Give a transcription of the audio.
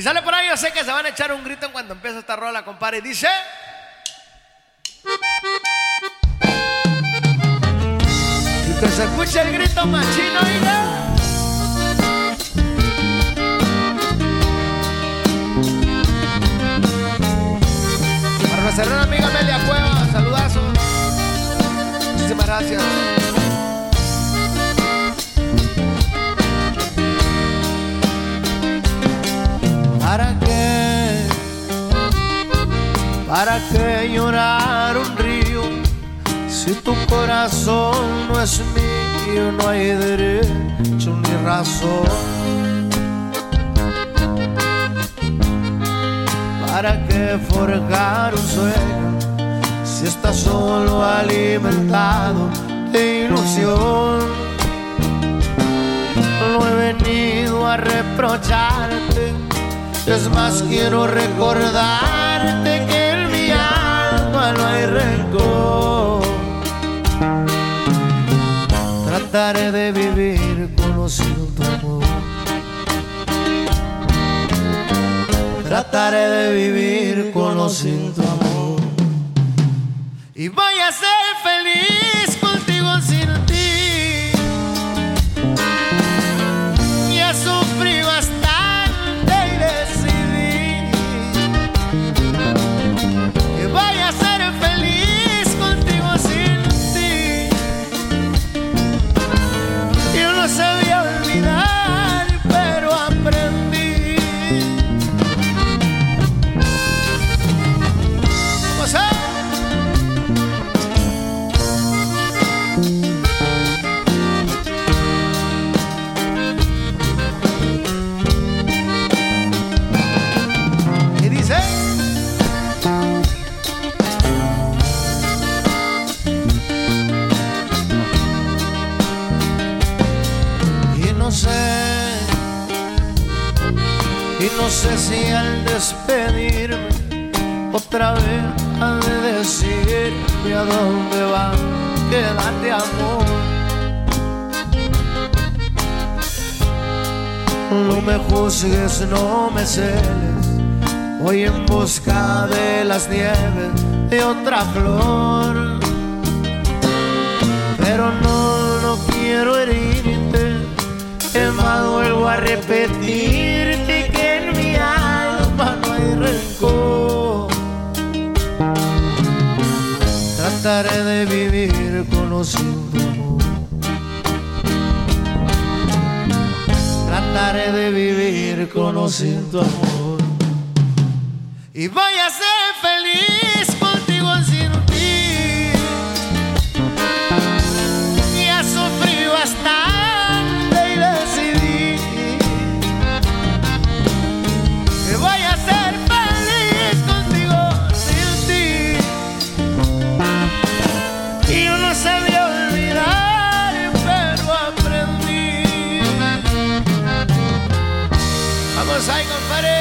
Y sale por ahí, yo sé que se van a echar un grito en cuanto empieza esta rola, compadre. Y dice. Y que se escuche el grito machino, oiga. Para nuestra amiga Amelia Cueva, saludazos. Muchísimas gracias. ¿Para qué llorar un río si tu corazón no es mío? No hay derecho ni razón. ¿Para qué forjar un sueño si está solo alimentado de ilusión? No he venido a reprocharte es más, quiero recordarte Trataré de vivir conociendo tu amor. Trataré de vivir conociendo tu amor. Y voy a ser feliz no sé si al despedirme otra vez han de decirme a dónde va, quédate amor. No me juzgues, no me celes, voy en busca de las nieves de otra flor. Pero no, no quiero herirte, más vuelvo a repetirte Trataré de vivir conociendo amor. Trataré de vivir conociendo amor. Y voy a ser feliz compadre.